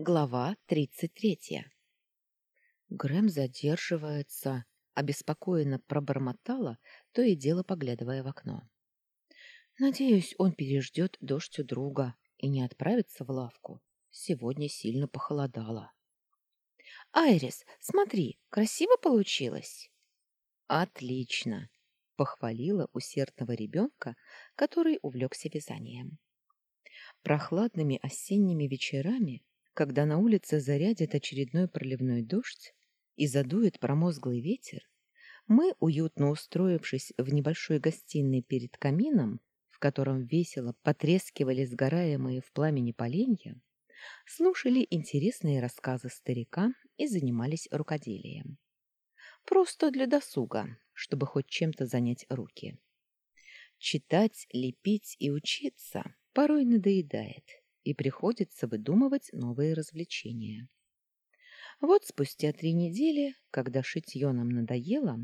Глава тридцать третья. Грэм задерживается, обеспокоенно пробормотала, то и дело поглядывая в окно. Надеюсь, он переждет дождь у друга и не отправится в лавку. Сегодня сильно похолодало. «Айрис, смотри, красиво получилось!» «Отлично!» — похвалила усердного ребенка, который увлекся вязанием. Прохладными осенними вечерами когда на улице зарядит очередной проливной дождь и задует промозглый ветер, мы, уютно устроившись в небольшой гостиной перед камином, в котором весело потрескивали сгораемые в пламени поленья, слушали интересные рассказы старика и занимались рукоделием. Просто для досуга, чтобы хоть чем-то занять руки. Читать, лепить и учиться порой надоедает, и приходится выдумывать новые развлечения. Вот спустя три недели, когда шитье нам надоело,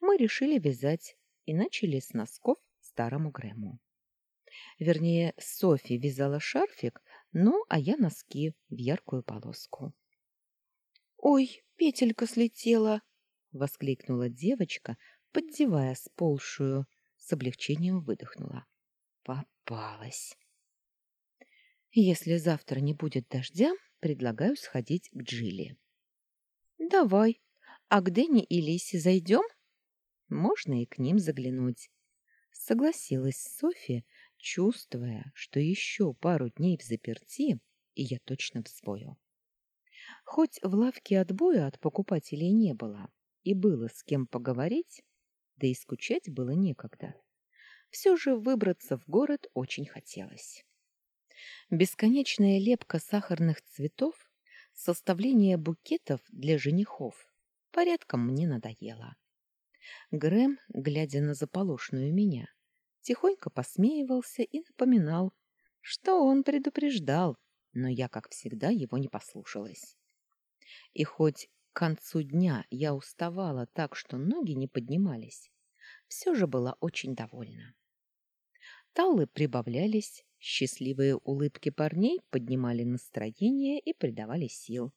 мы решили вязать и начали с носков старому Грэму. Вернее, Софи вязала шарфик, ну, а я носки в яркую полоску. «Ой, петелька слетела!» — воскликнула девочка, поддевая сползшую, с облегчением выдохнула. «Попалась!» Если завтра не будет дождя, предлагаю сходить к Джилли. Давай. А к Дэнни и Лисе зайдем? Можно и к ним заглянуть. Согласилась Софья, чувствуя, что еще пару дней в заперти, и я точно взвою. Хоть в лавке отбоя от покупателей не было, и было с кем поговорить, да и скучать было некогда. Все же выбраться в город очень хотелось. Бесконечная лепка сахарных цветов, составление букетов для женихов порядком мне надоело. Грэм, глядя на заполошную меня, тихонько посмеивался и напоминал, что он предупреждал, но я, как всегда, его не послушалась. И хоть к концу дня я уставала так, что ноги не поднимались, все же была очень довольна. Таллы прибавлялись, Счастливые улыбки парней поднимали настроение и придавали сил.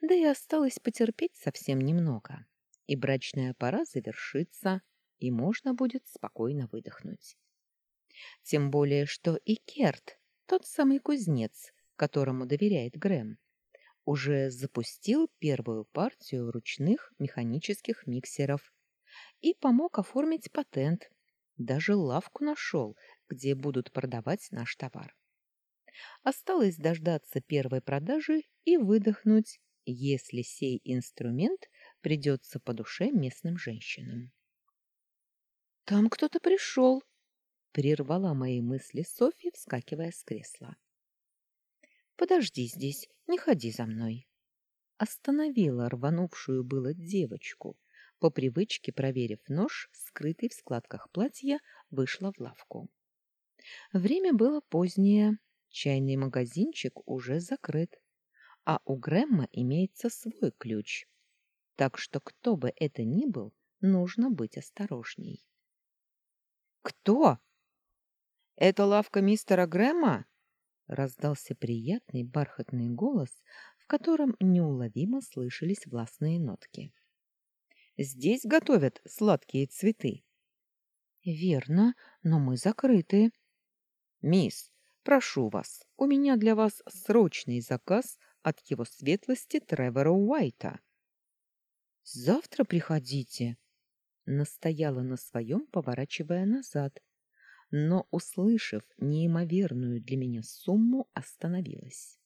Да и осталось потерпеть совсем немного, и брачная пора завершится, и можно будет спокойно выдохнуть. Тем более, что и Керт, тот самый кузнец, которому доверяет Грэм, уже запустил первую партию ручных механических миксеров и помог оформить патент. Даже лавку нашел, где будут продавать наш товар. Осталось дождаться первой продажи и выдохнуть, если сей инструмент придется по душе местным женщинам. «Там кто-то пришел», — прервала мои мысли Софья, вскакивая с кресла. «Подожди здесь, не ходи за мной». Остановила рванувшую было девочку, по привычке проверив нож, скрытый в складках платья, вышла в лавку. Время было позднее, чайный магазинчик уже закрыт, а у Грэмма имеется свой ключ. Так что кто бы это ни был, нужно быть осторожней. «Кто?» «Это лавка мистера Грэма?» Раздался приятный бархатный голос, в котором неуловимо слышались властные нотки. «Здесь готовят сладкие цветы». «Верно, но мы закрыты», «Мисс, прошу вас, у меня для вас срочный заказ от его светлости Тревора Уайта». «Завтра приходите», — настояла на своем, поворачивая назад, но, услышав неимоверную для меня сумму, остановилась.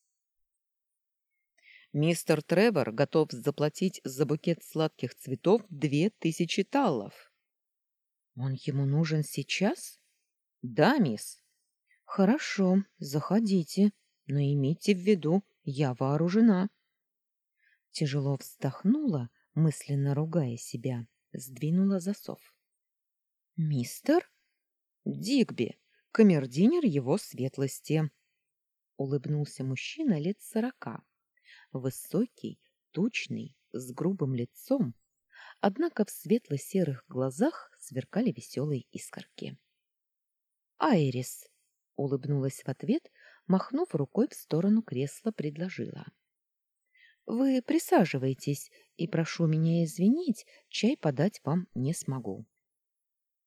«Мистер Тревор готов заплатить за букет сладких цветов две тысячи таллов». «Он ему нужен сейчас?» «Да, мисс». Хорошо, заходите, но имейте в виду, я вооружена. Тяжело вздохнула, мысленно ругая себя, сдвинула засов. Мистер Дигби, камердинер его светлости. Улыбнулся мужчина лет сорока, высокий, тучный, с грубым лицом, однако в светло-серых глазах сверкали веселые искорки. Айрис, улыбнулась в ответ, махнув рукой в сторону кресла, предложила. «Вы присаживайтесь, и прошу меня извинить, чай подать вам не смогу».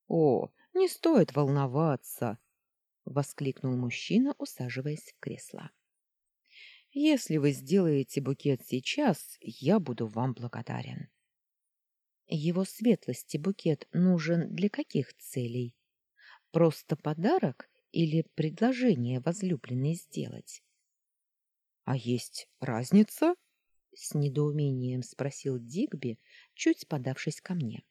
«О, не стоит волноваться!» — воскликнул мужчина, усаживаясь в кресло. «Если вы сделаете букет сейчас, я буду вам благодарен». Его светлости букет нужен для каких целей? Просто подарок или предложение возлюбленной сделать? — А есть разница? — с недоумением спросил Дигби, чуть подавшись ко мне.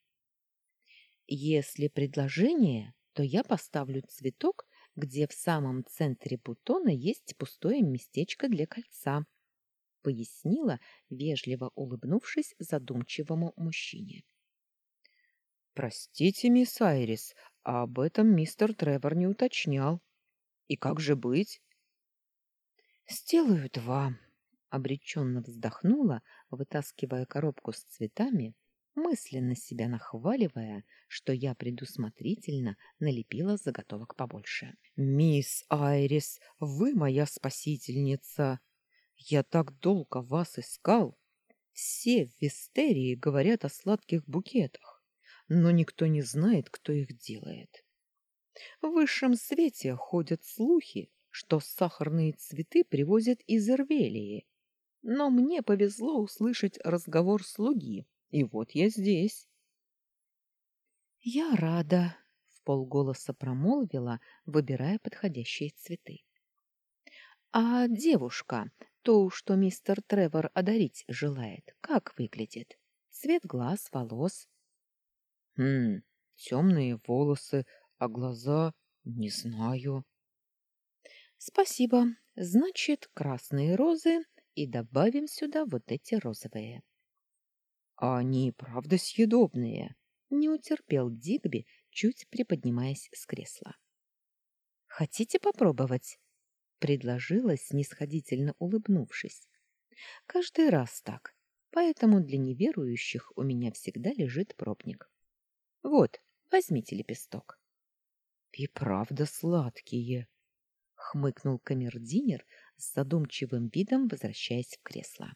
— Если предложение, то я поставлю цветок, где в самом центре бутона есть пустое местечко для кольца, — пояснила, вежливо улыбнувшись задумчивому мужчине. «Простите, мисс Айрис, а об этом мистер Тревор не уточнял. И как же быть?» «Сделаю два», — обреченно вздохнула, вытаскивая коробку с цветами, мысленно себя нахваливая, что я предусмотрительно налепила заготовок побольше. «Мисс Айрис, вы моя спасительница! Я так долго вас искал! Все в Вистерии говорят о сладких букетах но никто не знает, кто их делает. В высшем свете ходят слухи, что сахарные цветы привозят из Ирвелии. Но мне повезло услышать разговор слуги, и вот я здесь. Я рада, в полголоса промолвила, выбирая подходящие цветы. А девушка, то, что мистер Тревор одарить желает, как выглядит? Цвет глаз, волос, Хм, темные волосы, а глаза не знаю. Спасибо. Значит, красные розы и добавим сюда вот эти розовые. А они правда съедобные. Не утерпел Дигби, чуть приподнимаясь с кресла. Хотите попробовать? предложила, снисходительно улыбнувшись. Каждый раз так, поэтому для неверующих у меня всегда лежит пробник. Вот, возьмите лепесток. — И правда сладкие, — хмыкнул камердинер с задумчивым видом, возвращаясь в кресло.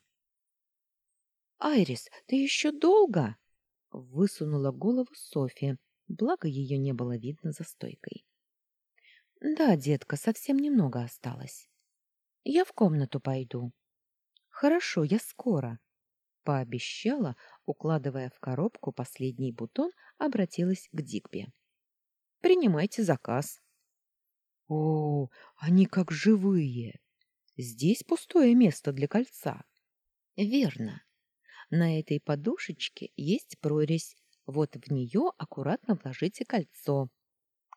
— Айрис, ты еще долго? — высунула голову Софья, благо ее не было видно за стойкой. — Да, детка, совсем немного осталось. Я в комнату пойду. — Хорошо, я скоро. Пообещала, укладывая в коробку последний бутон, обратилась к Дигби. «Принимайте заказ». «О, они как живые! Здесь пустое место для кольца». «Верно. На этой подушечке есть прорезь. Вот в нее аккуратно вложите кольцо.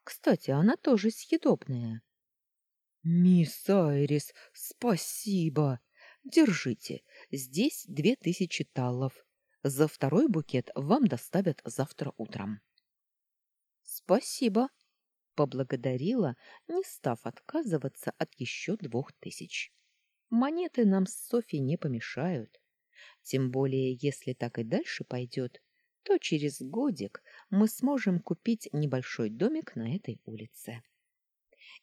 Кстати, она тоже съедобная». «Мисс Айрис, спасибо! Держите, здесь две тысячи таллов. За второй букет вам доставят завтра утром. Спасибо, поблагодарила, не став отказываться от еще двух тысяч. Монеты нам с Софи не помешают. Тем более, если так и дальше пойдет, то через годик мы сможем купить небольшой домик на этой улице.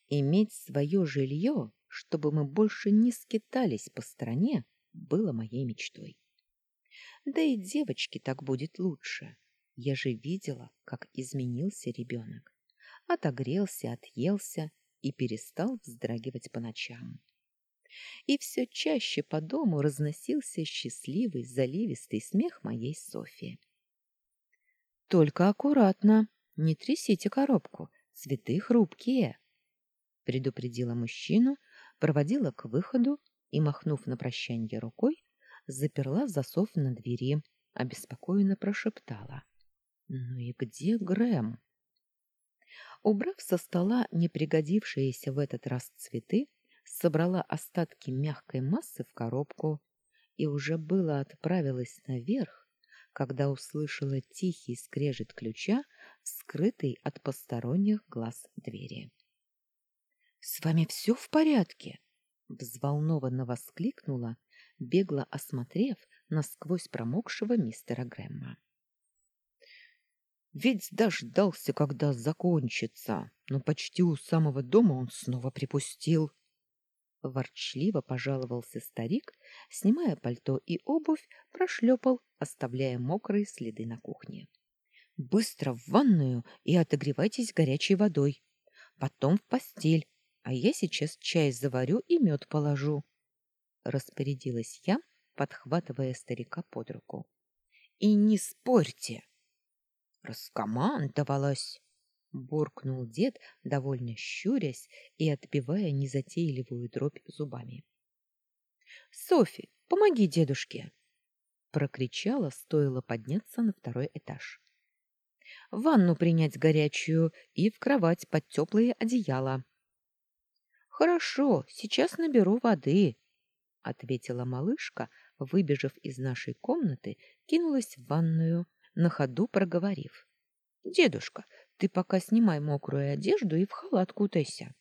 Иметь свое жилье, чтобы мы больше не скитались по стране, было моей мечтой. Да и девочке так будет лучше. Я же видела, как изменился ребенок. Отогрелся, отъелся и перестал вздрагивать по ночам. И все чаще по дому разносился счастливый, заливистый смех моей Софии. «Только аккуратно, не трясите коробку, цветы хрупкие», — предупредила мужчину, проводила к выходу и, махнув на прощанье рукой, заперла засов на двери, обеспокоенно прошептала. «Ну и где Грэм?» Убрав со стола непригодившиеся в этот раз цветы, собрала остатки мягкой массы в коробку и уже было отправилась наверх, когда услышала тихий скрежет ключа, скрытый от посторонних глаз двери. — С вами все в порядке? — взволнованно воскликнула, бегло осмотрев насквозь промокшего мистера Грэмма. Ведь дождался, когда закончится, но почти у самого дома он снова припустил. Ворчливо пожаловался старик, снимая пальто и обувь, прошлепал, оставляя мокрые следы на кухне. «Быстро в ванную и отогревайтесь горячей водой. Потом в постель, а я сейчас чай заварю и мед положу». Распорядилась я, подхватывая старика под руку. «И не спорьте!» «Раскомандовалась!» буркнул дед, довольно щурясь и отбивая незатейливую дробь зубами. Софи, помоги дедушке, прокричала, стоило подняться на второй этаж. Ванну принять горячую и в кровать под теплые одеяла. Хорошо, сейчас наберу воды, ответила малышка, выбежав из нашей комнаты, кинулась в ванную, на ходу проговорив: "Дедушка, ты пока снимай мокрую одежду и в халат кутайся.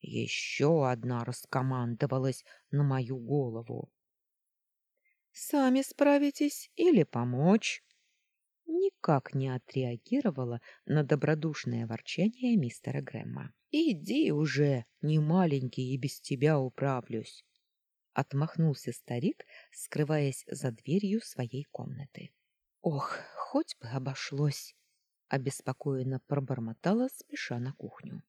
Еще одна раскомандовалась на мою голову. Сами справитесь или помочь? Никак не отреагировала на добродушное ворчание мистера Грэмма. Иди уже, не маленький, и без тебя управлюсь. Отмахнулся старик, скрываясь за дверью своей комнаты. Ох, хоть бы обошлось обеспокоенно пробормотала, спеша на кухню.